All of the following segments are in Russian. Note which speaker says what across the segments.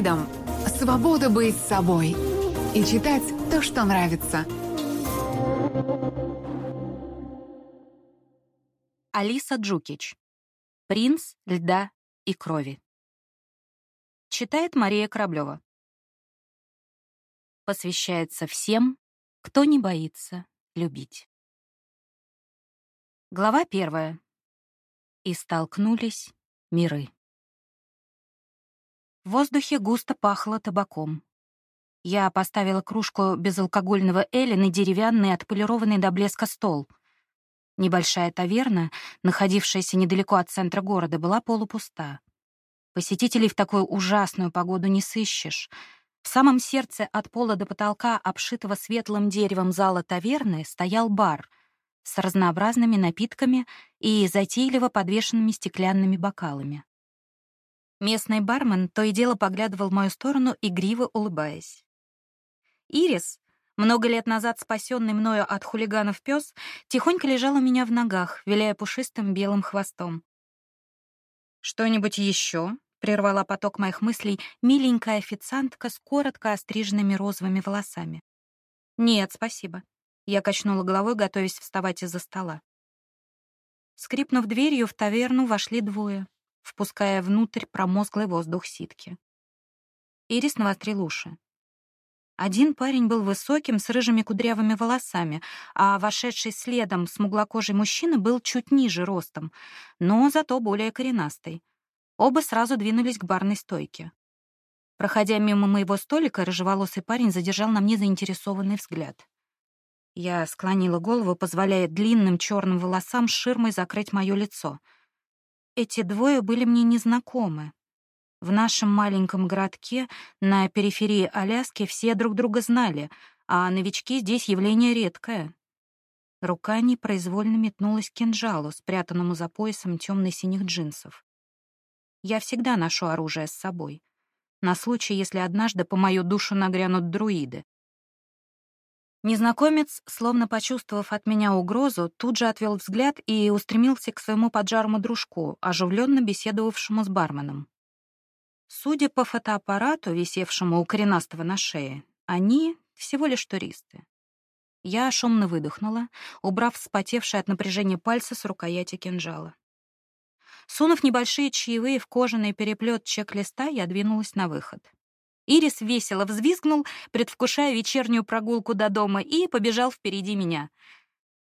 Speaker 1: друидом свобода быть собой и читать то, что нравится.
Speaker 2: Алиса Джукич. Принц льда и крови. Читает Мария Кораблева. Посвящается всем, кто не боится любить. Глава первая. И столкнулись миры. В воздухе густо пахло табаком. Я поставила кружку безалкогольного эля на деревянный, отполированный до блеска стол. Небольшая таверна, находившаяся недалеко от центра города, была полупуста. Посетителей в такую ужасную погоду не сыщешь. В самом сердце от пола до потолка, обшитого светлым деревом зала таверны, стоял бар с разнообразными напитками и затейливо подвешенными стеклянными бокалами. Местный бармен то и дело поглядывал в мою сторону, игриво улыбаясь. Ирис, много лет назад спасенный мною от хулиганов пес, тихонько лежал у меня в ногах, виляя пушистым белым хвостом. «Что-нибудь еще?» — прервала поток моих мыслей миленькая официантка с коротко остриженными розовыми волосами. «Нет, спасибо». Я качнула головой, готовясь вставать из-за стола. Скрипнув дверью, в таверну вошли двое впуская внутрь промозглый воздух ситки. Ирис навострил уши. Один парень был высоким, с рыжими кудрявыми волосами, а вошедший следом смуглокожий мужчина был чуть ниже ростом, но зато более коренастый. Оба сразу двинулись к барной стойке. Проходя мимо моего столика, рыжеволосый парень задержал на мне заинтересованный взгляд. Я склонила голову, позволяя длинным черным волосам ширмой закрыть мое лицо — эти двое были мне незнакомы. В нашем маленьком городке на периферии Аляски все друг друга знали, а новички здесь явление редкое. Рука непроизвольно метнулась к кинжалу, спрятанному за поясом темно-синих джинсов. Я всегда ношу оружие с собой, на случай, если однажды по мою душу нагрянут друиды. Незнакомец, словно почувствовав от меня угрозу, тут же отвел взгляд и устремился к своему поджарому дружку, оживленно беседовавшему с барменом. Судя по фотоаппарату, висевшему у коренастого на шее, они всего лишь туристы. Я шумно выдохнула, убрав вспотевшие от напряжения пальцы с рукояти кинжала. Сунув небольшие чаевые в кожаный переплет чек-листа, я двинулась на выход. Ирис весело взвизгнул, предвкушая вечернюю прогулку до дома, и побежал впереди меня.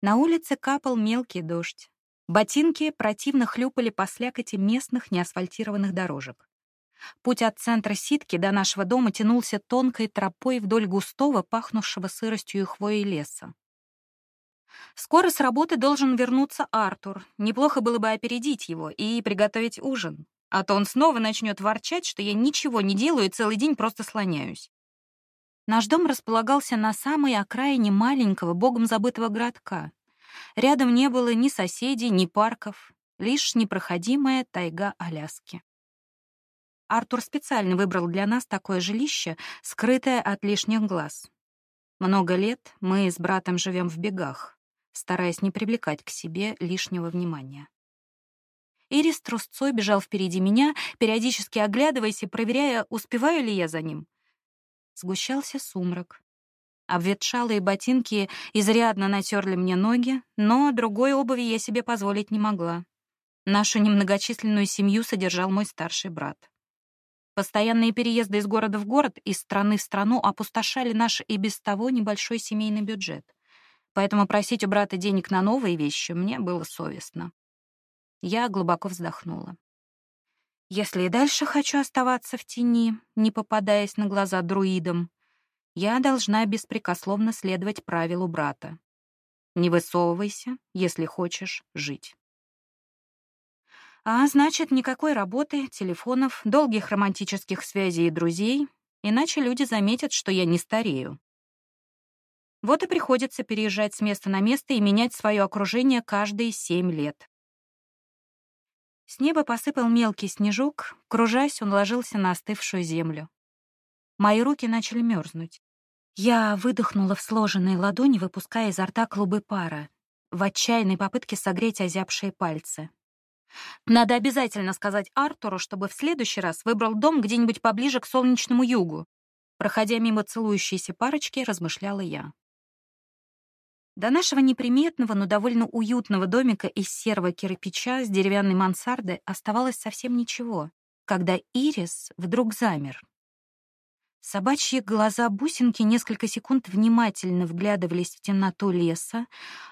Speaker 2: На улице капал мелкий дождь. Ботинки противно хлюпали по слякоти местных неасфальтированных дорожек. Путь от центра ситки до нашего дома тянулся тонкой тропой вдоль густого, пахнувшего сыростью и хвоей леса. Скоро с работы должен вернуться Артур. Неплохо было бы опередить его и приготовить ужин. А то он снова начнет ворчать, что я ничего не делаю и целый день просто слоняюсь. Наш дом располагался на самой окраине маленького, богом забытого городка. Рядом не было ни соседей, ни парков, лишь непроходимая тайга Аляски. Артур специально выбрал для нас такое жилище, скрытое от лишних глаз. Много лет мы с братом живем в бегах, стараясь не привлекать к себе лишнего внимания. Ирис трусцой бежал впереди меня, периодически оглядываясь и проверяя, успеваю ли я за ним. Сгущался сумрак. Обветшалые ботинки изрядно натерли мне ноги, но другой обуви я себе позволить не могла. Нашу немногочисленную семью содержал мой старший брат. Постоянные переезды из города в город, из страны в страну опустошали наш и без того небольшой семейный бюджет. Поэтому просить у брата денег на новые вещи мне было совестно. Я глубоко вздохнула. Если и дальше хочу оставаться в тени, не попадаясь на глаза друидам, я должна беспрекословно следовать правилу брата. Не высовывайся, если хочешь жить. А значит, никакой работы, телефонов, долгих романтических связей и друзей, иначе люди заметят, что я не старею. Вот и приходится переезжать с места на место и менять свое окружение каждые семь лет. С неба посыпал мелкий снежок, кружась, он ложился на остывшую землю. Мои руки начали мерзнуть. Я выдохнула в сложенные ладони, выпуская изо рта клубы пара, в отчаянной попытке согреть озябшие пальцы. Надо обязательно сказать Артуру, чтобы в следующий раз выбрал дом где-нибудь поближе к солнечному югу. Проходя мимо целующейся парочки, размышляла я. До нашего неприметного, но довольно уютного домика из серого кирпича с деревянной мансардой оставалось совсем ничего, когда Ирис вдруг замер. Собачьи глаза-бусинки несколько секунд внимательно вглядывались в темноту леса,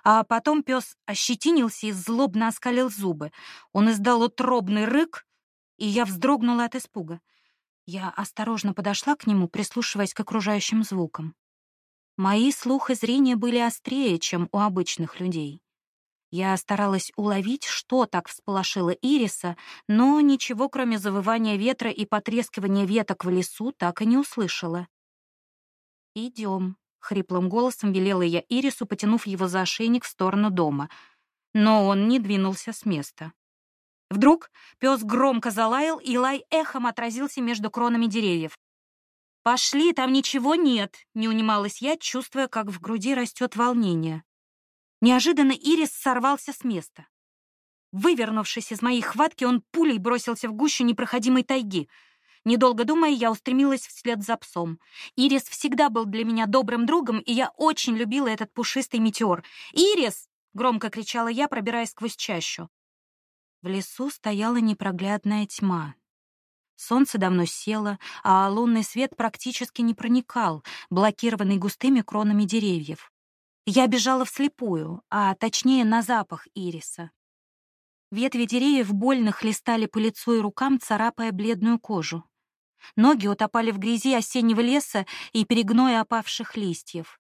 Speaker 2: а потом пес ощетинился и злобно оскалил зубы. Он издал утробный рык, и я вздрогнула от испуга. Я осторожно подошла к нему, прислушиваясь к окружающим звукам. Мои слух и зрение были острее, чем у обычных людей. Я старалась уловить, что так всполошило Ириса, но ничего, кроме завывания ветра и потрескивания веток в лесу, так и не услышала. «Идем», — хриплым голосом велела я Ирису, потянув его за ошейник в сторону дома. Но он не двинулся с места. Вдруг пес громко залаял, и лай эхом отразился между кронами деревьев. «Пошли, там ничего нет», — не унималась я, чувствуя, как в груди растет волнение. Неожиданно Ирис сорвался с места. Вывернувшись из моей хватки, он пулей бросился в гущу непроходимой тайги. Недолго думая, я устремилась вслед за псом. Ирис всегда был для меня добрым другом, и я очень любила этот пушистый метеор. «Ирис!» — громко кричала я, пробираясь сквозь чащу. В лесу стояла непроглядная тьма. Солнце давно село, а лунный свет практически не проникал, блокированный густыми кронами деревьев. Я бежала вслепую, а точнее на запах ириса. Ветви деревьев больно хлестали по лицу и рукам, царапая бледную кожу. Ноги утопали в грязи осеннего леса и перегноя опавших листьев.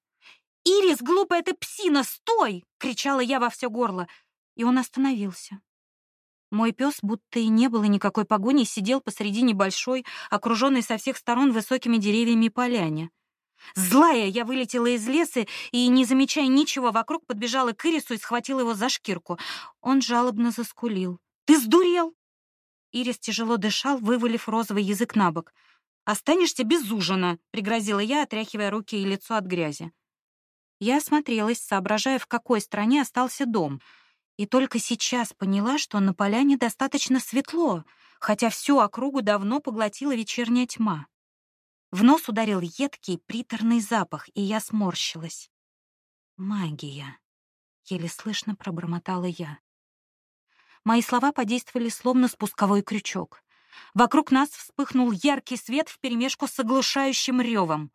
Speaker 2: «Ирис, глупая ты псина, стой!» — кричала я во все горло, и он остановился. Мой пес, будто и не было никакой погони, сидел посреди небольшой, окруженной со всех сторон высокими деревьями поляне. Злая, я вылетела из леса и, не замечая ничего вокруг, подбежала к Ирису и схватила его за шкирку. Он жалобно заскулил. «Ты сдурел?» Ирис тяжело дышал, вывалив розовый язык на бок. «Останешься без ужина», — пригрозила я, отряхивая руки и лицо от грязи. Я осмотрелась, соображая, в какой стране остался дом, и только сейчас поняла, что на поляне достаточно светло, хотя всю округу давно поглотила вечерняя тьма. В нос ударил едкий, приторный запах, и я сморщилась. «Магия», — еле слышно пробормотала я. Мои слова подействовали словно спусковой крючок. Вокруг нас вспыхнул яркий свет вперемешку с оглушающим ревом.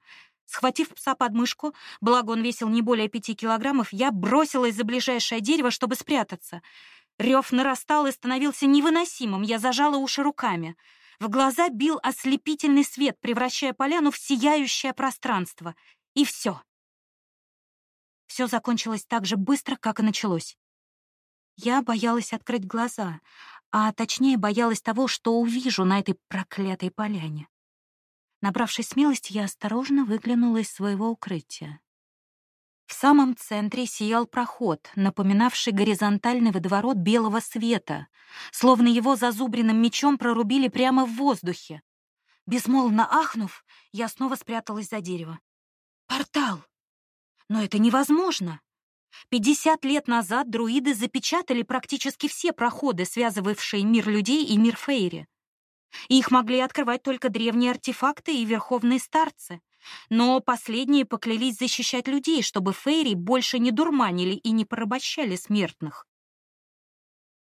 Speaker 2: Схватив пса под мышку, благо он весил не более пяти килограммов, я бросилась за ближайшее дерево, чтобы спрятаться. Рев нарастал и становился невыносимым, я зажала уши руками — в глаза бил ослепительный свет, превращая поляну в сияющее пространство. И все. Все закончилось так же быстро, как и началось. Я боялась открыть глаза, а точнее боялась того, что увижу на этой проклятой поляне. Набравшись смелости, я осторожно выглянула из своего укрытия. В самом центре сиял проход, напоминавший горизонтальный водоворот белого света, словно его зазубренным мечом прорубили прямо в воздухе. Безмолвно ахнув, я снова спряталась за дерево. Портал! Но это невозможно! Пятьдесят лет назад друиды запечатали практически все проходы, связывавшие мир людей и мир Фейри. Их могли открывать только древние артефакты и верховные старцы. Но последние поклялись защищать людей, чтобы фейри больше не дурманили и не порабощали смертных.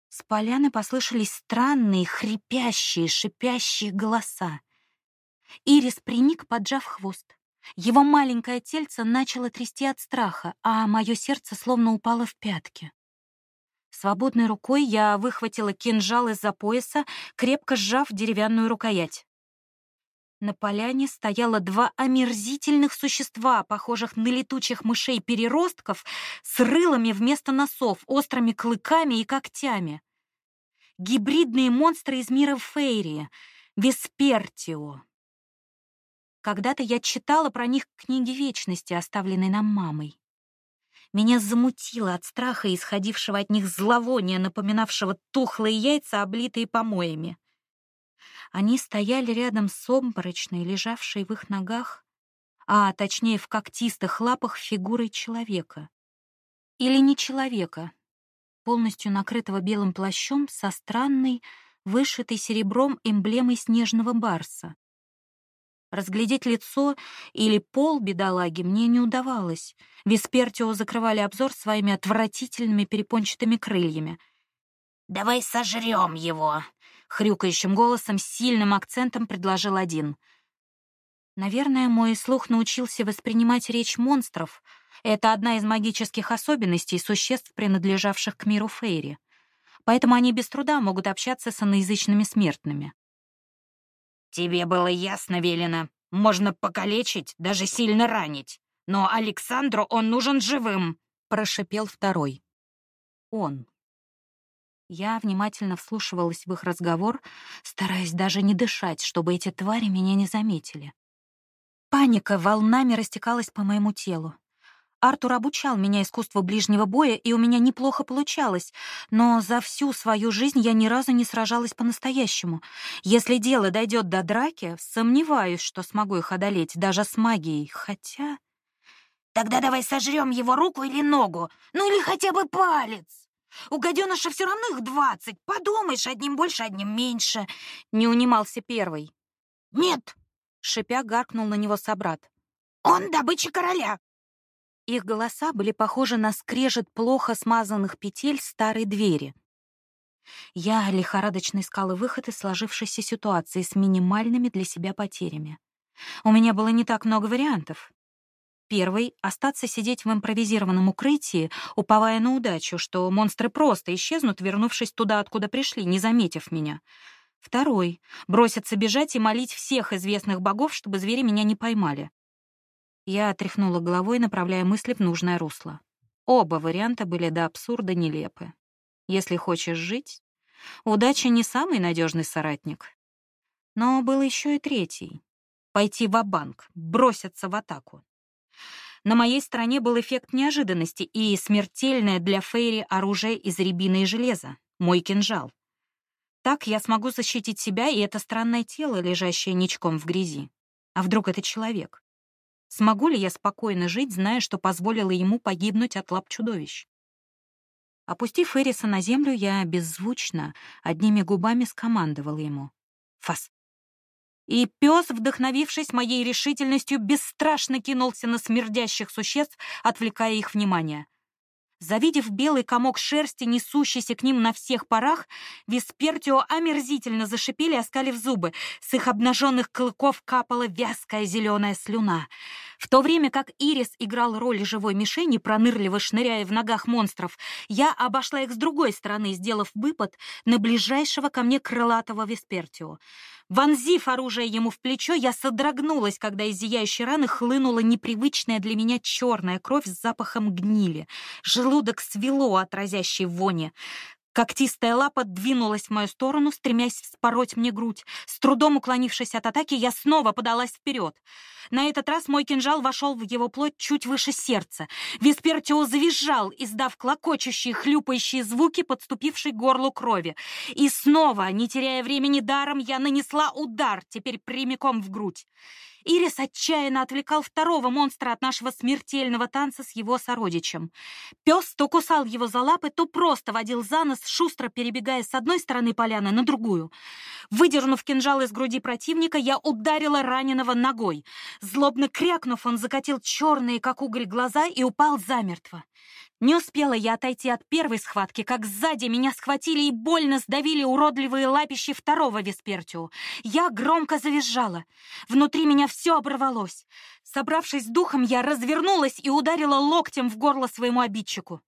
Speaker 2: С поляны послышались странные, хрипящие, шипящие голоса. Ирис приник, поджав хвост. Его маленькое тельце начало трясти от страха, а мое сердце словно упало в пятки. Свободной рукой я выхватила кинжал из-за пояса, крепко сжав деревянную рукоять. На поляне стояло два омерзительных существа, похожих на летучих мышей-переростков, с рылами вместо носов, острыми клыками и когтями. Гибридные монстры из мира Фейри, Веспертио. Когда-то я читала про них книги вечности, оставленные нам мамой. Меня замутило от страха, исходившего от них зловония, напоминавшего тухлые яйца, облитые помоями. Они стояли рядом с обморочной, лежавшей в их ногах, а точнее в когтистых лапах фигурой человека. Или не человека. полностью накрытого белым плащом со странной, вышитой серебром эмблемой снежного барса. Разглядеть лицо или пол бедолаги мне не удавалось. Виспертио закрывали обзор своими отвратительными перепончатыми крыльями.
Speaker 3: «Давай сожрем его!»
Speaker 2: — хрюкающим голосом с сильным акцентом предложил один. Наверное, мой слух научился воспринимать речь монстров. Это одна из магических особенностей существ, принадлежавших к миру Фейри. Поэтому они без труда могут общаться с иноязычными смертными.
Speaker 3: «Тебе было ясно, Велено. Можно покалечить, даже сильно ранить. Но Александру он нужен живым», — прошипел второй.
Speaker 2: «Он». Я внимательно вслушивалась в их разговор, стараясь даже не дышать, чтобы эти твари меня не заметили. Паника волнами растекалась по моему телу. Артур обучал меня искусству ближнего боя, и у меня неплохо получалось, но за всю свою жизнь я ни разу не сражалась по-настоящему. Если дело дойдет до драки, сомневаюсь, что смогу их одолеть, даже с магией, хотя...
Speaker 3: «Тогда давай сожрем его руку или ногу, ну или хотя бы палец. У гаденыша все равно их двадцать, подумаешь, одним больше, одним меньше».
Speaker 2: Не унимался первый.
Speaker 3: «Нет!»
Speaker 2: — шипя гаркнул на него собрат.
Speaker 3: «Он добыча короля,
Speaker 2: их голоса были похожи на скрежет плохо смазанных петель старой двери. Я лихорадочно искала выход из сложившейся ситуации с минимальными для себя потерями. У меня было не так много вариантов. Первый — остаться сидеть в импровизированном укрытии, уповая на удачу, что монстры просто исчезнут, вернувшись туда, откуда пришли, не заметив меня. Второй — броситься бежать и молить всех известных богов, чтобы звери меня не поймали. Я отряхнула головой, направляя мысли в нужное русло. Оба варианта были до абсурда нелепы. Если хочешь жить, удача не самый надежный соратник. Но был еще и третий. Пойти в банк броситься в атаку. На моей стороне был эффект неожиданности и смертельное для Фейри оружие из рябины и железа — мой кинжал. Так я смогу защитить себя и это странное тело, лежащее ничком в грязи. А вдруг это человек? Смогу ли я спокойно жить, зная, что позволила ему погибнуть от лап чудовищ? Опустив Эриса на землю, я беззвучно, одними губами скомандовала ему. «Фас!» И пес, вдохновившись моей решительностью, бесстрашно кинулся на смердящих существ, отвлекая их внимание. Завидев белый комок шерсти, несущийся к ним на всех парах, Виспертио омерзительно зашипели, оскалив зубы. С их обнаженных клыков капала вязкая зеленая слюна. В то время как Ирис играл роль живой мишени, пронырливо шныряя в ногах монстров, я обошла их с другой стороны, сделав выпад на ближайшего ко мне крылатого Виспертио. Вонзив оружие ему в плечо, я содрогнулась, когда из зияющей раны хлынула непривычная для меня черная кровь с запахом гнили. Желудок свело от разящей вони. Когтистая лапа двинулась в мою сторону, стремясь вспороть мне грудь. С трудом уклонившись от атаки, я снова подалась вперед. На этот раз мой кинжал вошел в его плоть чуть выше сердца. Виспертио завизжал, издав клокочущие, хлюпающие звуки, подступившей к горлу крови. И снова, не теряя времени даром, я нанесла удар, теперь прямиком в грудь. Ирис отчаянно отвлекал второго монстра от нашего смертельного танца с его сородичем. Пес то кусал его за лапы, то просто водил за нос, шустро перебегая с одной стороны поляны на другую. Выдернув кинжал из груди противника, я ударила раненого ногой. Злобно крякнув, он закатил черные, как уголь, глаза и упал замертво. Не успела я отойти от первой схватки, как сзади меня схватили и больно сдавили уродливые лапищи второго Веспертио. Я громко завизжала. Внутри меня все оборвалось. Собравшись с духом, я развернулась и ударила локтем в горло своему обидчику.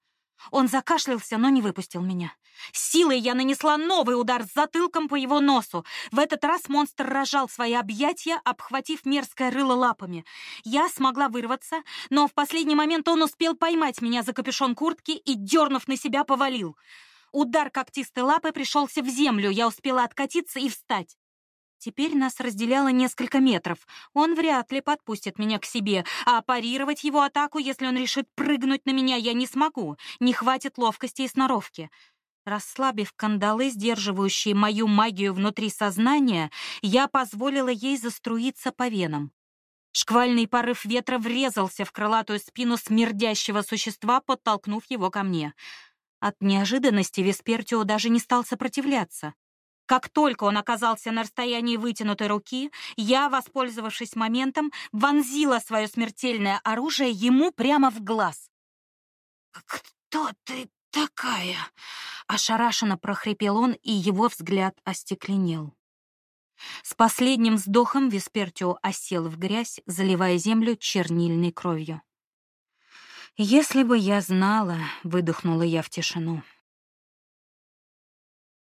Speaker 2: Он закашлялся, но не выпустил меня. Силой я нанесла новый удар с затылком по его носу. В этот раз монстр рожал свои объятия, обхватив мерзкое рыло лапами. Я смогла вырваться, но в последний момент он успел поймать меня за капюшон куртки и, дернув на себя, повалил. Удар когтистой лапы пришелся в землю, я успела откатиться и встать. Теперь нас разделяло несколько метров. Он вряд ли подпустит меня к себе, а парировать его атаку, если он решит прыгнуть на меня, я не смогу. Не хватит ловкости и сноровки. Расслабив кандалы, сдерживающие мою магию внутри сознания, я позволила ей заструиться по венам. Шквальный порыв ветра врезался в крылатую спину смердящего существа, подтолкнув его ко мне. От неожиданности Веспертио даже не стал сопротивляться. Как только он оказался на расстоянии вытянутой руки, я, воспользовавшись моментом, вонзила свое смертельное оружие ему прямо в глаз.
Speaker 3: «Кто ты такая?»
Speaker 2: — ошарашенно прохрипел он, и его взгляд остекленел. С последним вздохом Веспертио осел в грязь, заливая землю чернильной кровью. «Если бы я знала», — выдохнула я в тишину,